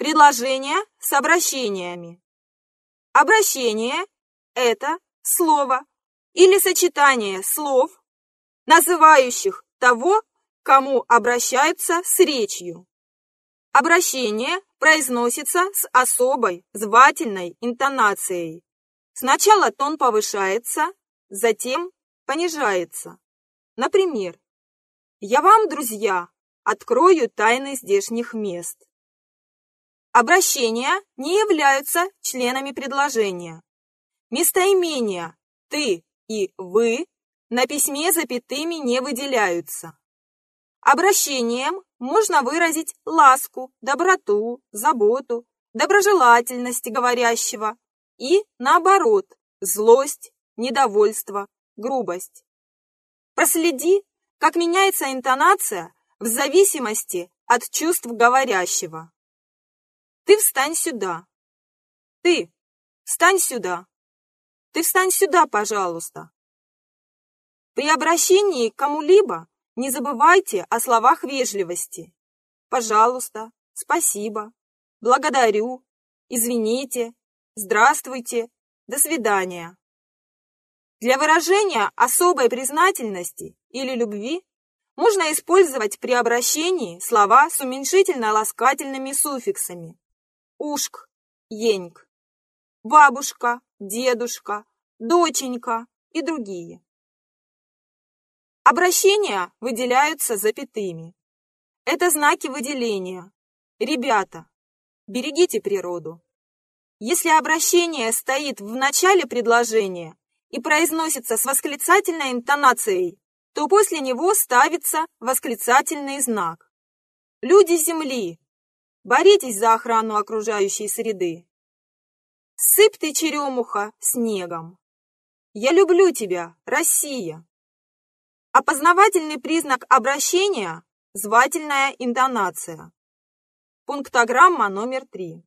Предложения с обращениями. Обращение – это слово или сочетание слов, называющих того, кому обращаются с речью. Обращение произносится с особой звательной интонацией. Сначала тон повышается, затем понижается. Например, «Я вам, друзья, открою тайны здешних мест». Обращения не являются членами предложения. Местоимения «ты» и «вы» на письме запятыми не выделяются. Обращением можно выразить ласку, доброту, заботу, доброжелательность говорящего и, наоборот, злость, недовольство, грубость. Проследи, как меняется интонация в зависимости от чувств говорящего. Ты встань сюда. Ты встань сюда. Ты встань сюда, пожалуйста. При обращении к кому-либо не забывайте о словах вежливости. Пожалуйста, спасибо, благодарю, извините, здравствуйте, до свидания. Для выражения особой признательности или любви можно использовать при обращении слова с уменьшительно-ласкательными суффиксами ушк, еньк, бабушка, дедушка, доченька и другие. Обращения выделяются запятыми. Это знаки выделения. Ребята, берегите природу. Если обращение стоит в начале предложения и произносится с восклицательной интонацией, то после него ставится восклицательный знак. Люди Земли, боритесь за охрану окружающей среды. Сыпь ты, черемуха, снегом. Я люблю тебя, Россия. Опознавательный признак обращения – звательная интонация. Пунктограмма номер три.